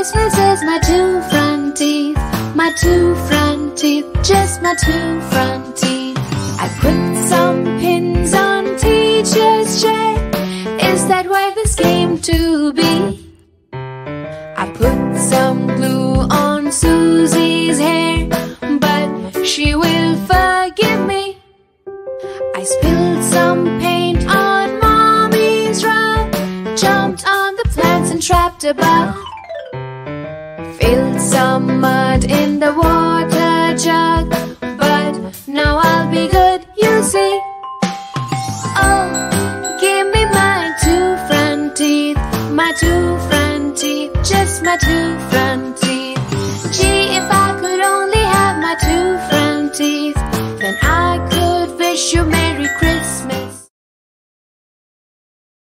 This is my two front teeth, my two front teeth, just my two front teeth. I put some pins on teacher's chair. Is that why this came to be? I put some glue on Susie's hair, but she will forgive me. I spilled some paint on mommy's rug, jumped on the plants and trapped a bug. Filled some mud in the water jug, but now I'll be good, you see. Oh, give me my two front teeth, my two front teeth, just my two front teeth. Gee, if I could only have my two front teeth, then I could wish you merry.